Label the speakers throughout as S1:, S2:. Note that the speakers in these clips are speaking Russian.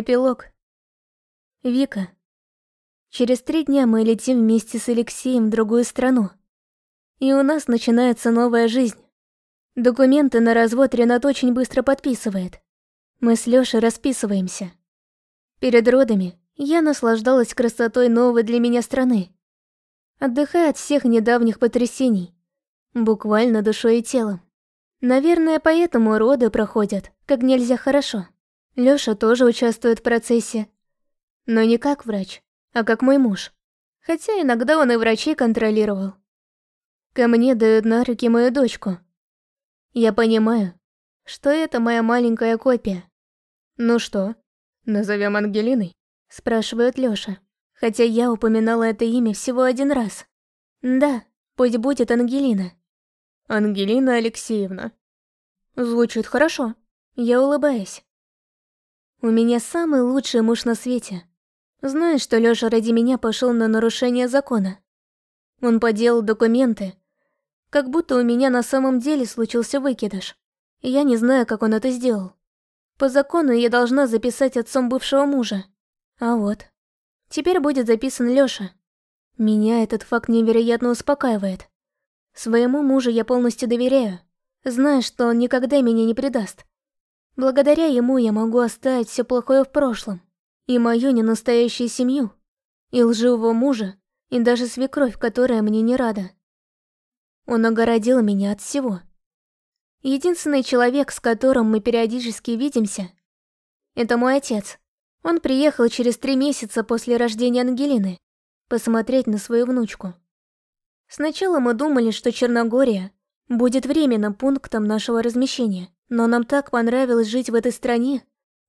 S1: Эпилог. Вика. Через три дня мы летим вместе с Алексеем в другую страну. И у нас начинается новая жизнь. Документы на развод Ренат очень быстро подписывает. Мы с Лёшей расписываемся. Перед родами я наслаждалась красотой новой для меня страны. Отдыхая от всех недавних потрясений. Буквально душой и телом. Наверное, поэтому роды проходят как нельзя хорошо. Лёша тоже участвует в процессе. Но не как врач, а как мой муж. Хотя иногда он и врачей контролировал. Ко мне дают на руки мою дочку. Я понимаю, что это моя маленькая копия. «Ну что, назовем Ангелиной?» – спрашивает Лёша. Хотя я упоминала это имя всего один раз. Да, пусть будет Ангелина. Ангелина Алексеевна. Звучит хорошо. Я улыбаюсь. У меня самый лучший муж на свете. Знаешь, что Лёша ради меня пошел на нарушение закона? Он поделал документы, как будто у меня на самом деле случился выкидыш. Я не знаю, как он это сделал. По закону я должна записать отцом бывшего мужа. А вот. Теперь будет записан Лёша. Меня этот факт невероятно успокаивает. Своему мужу я полностью доверяю, зная, что он никогда меня не предаст. Благодаря ему я могу оставить все плохое в прошлом. И мою ненастоящую семью, и лживого мужа, и даже свекровь, которая мне не рада. Он огородил меня от всего. Единственный человек, с которым мы периодически видимся, это мой отец. Он приехал через три месяца после рождения Ангелины посмотреть на свою внучку. Сначала мы думали, что Черногория будет временным пунктом нашего размещения. Но нам так понравилось жить в этой стране,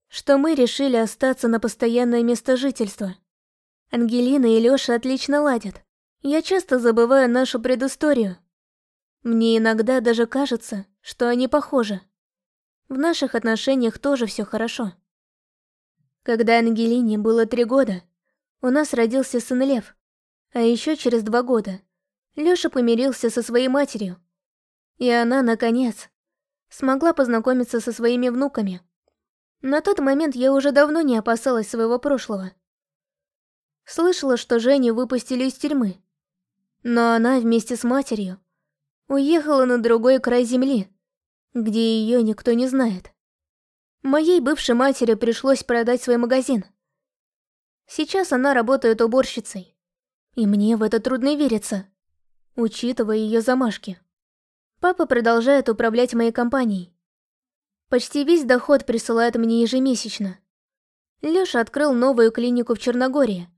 S1: что мы решили остаться на постоянное место жительства. Ангелина и Лёша отлично ладят. Я часто забываю нашу предысторию. Мне иногда даже кажется, что они похожи. В наших отношениях тоже все хорошо. Когда Ангелине было три года, у нас родился сын Лев. А еще через два года Лёша помирился со своей матерью. И она, наконец, смогла познакомиться со своими внуками. На тот момент я уже давно не опасалась своего прошлого. Слышала, что Женю выпустили из тюрьмы. Но она вместе с матерью уехала на другой край земли, где ее никто не знает. Моей бывшей матери пришлось продать свой магазин. Сейчас она работает уборщицей. И мне в это трудно вериться, учитывая ее замашки. Папа продолжает управлять моей компанией. Почти весь доход присылает мне ежемесячно. Лёша открыл новую клинику в Черногории.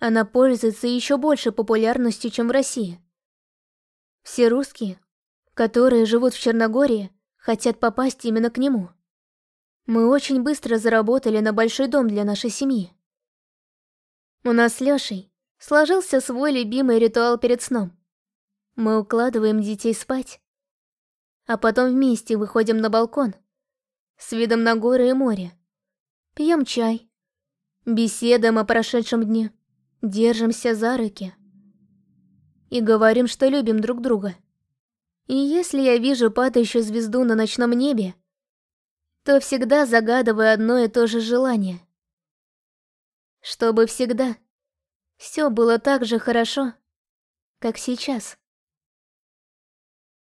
S1: Она пользуется еще больше популярностью, чем в России. Все русские, которые живут в Черногории, хотят попасть именно к нему. Мы очень быстро заработали на большой дом для нашей семьи. У нас с Лёшей сложился свой любимый ритуал перед сном. Мы укладываем детей спать, а потом вместе выходим на балкон с видом на горы и море. Пьем чай, беседуем о прошедшем дне, держимся за руки и говорим, что любим друг друга. И если я вижу падающую звезду на ночном небе, то всегда загадываю одно и то же желание. Чтобы всегда все было так же хорошо, как сейчас.